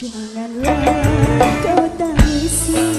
Janganlah kau tangisi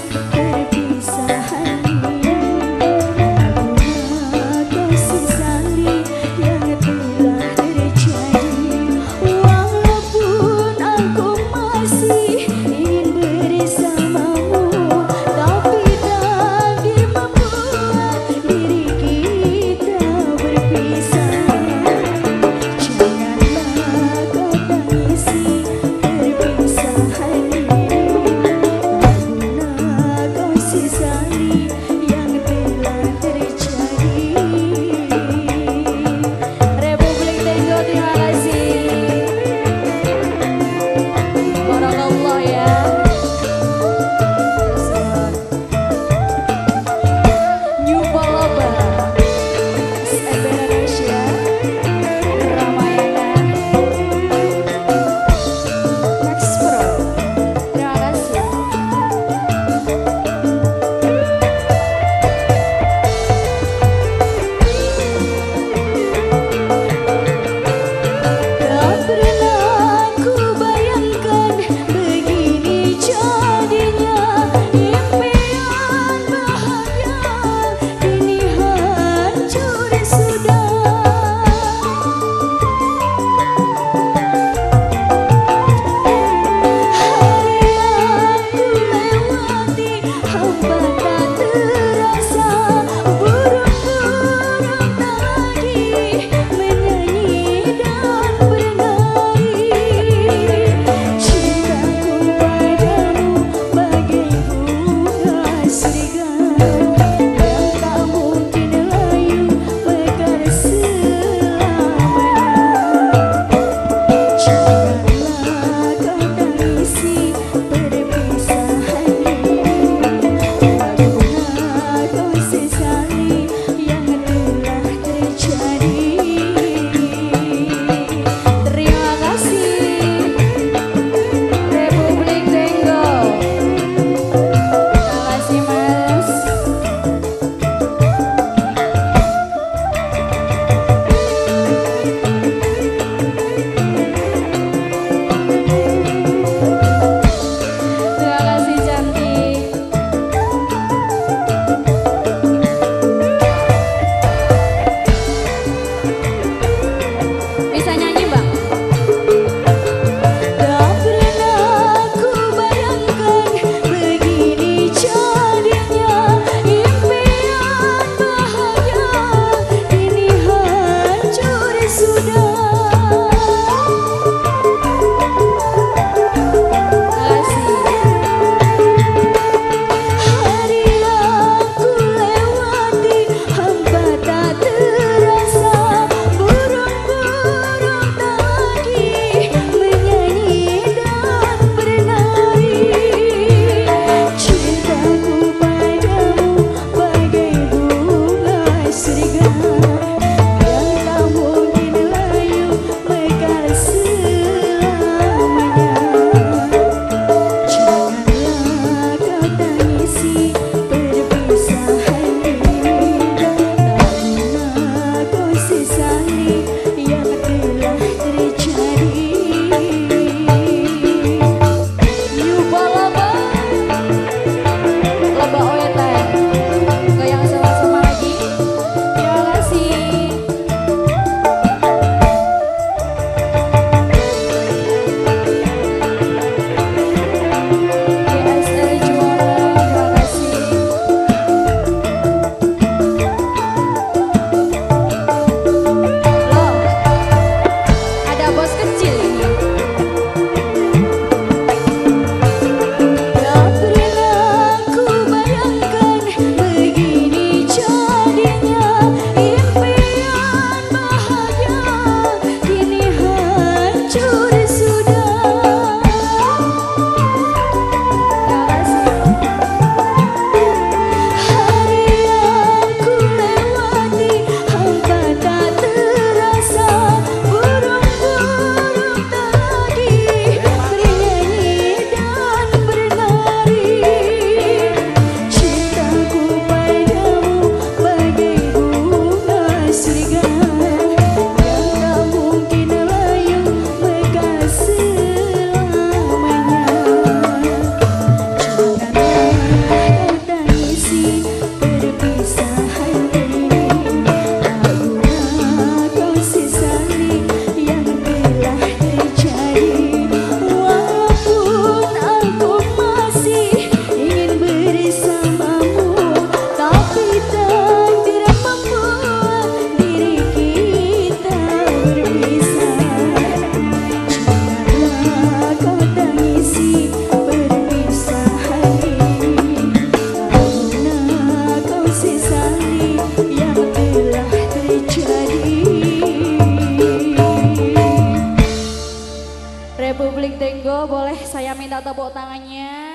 minta tepuk tangannya.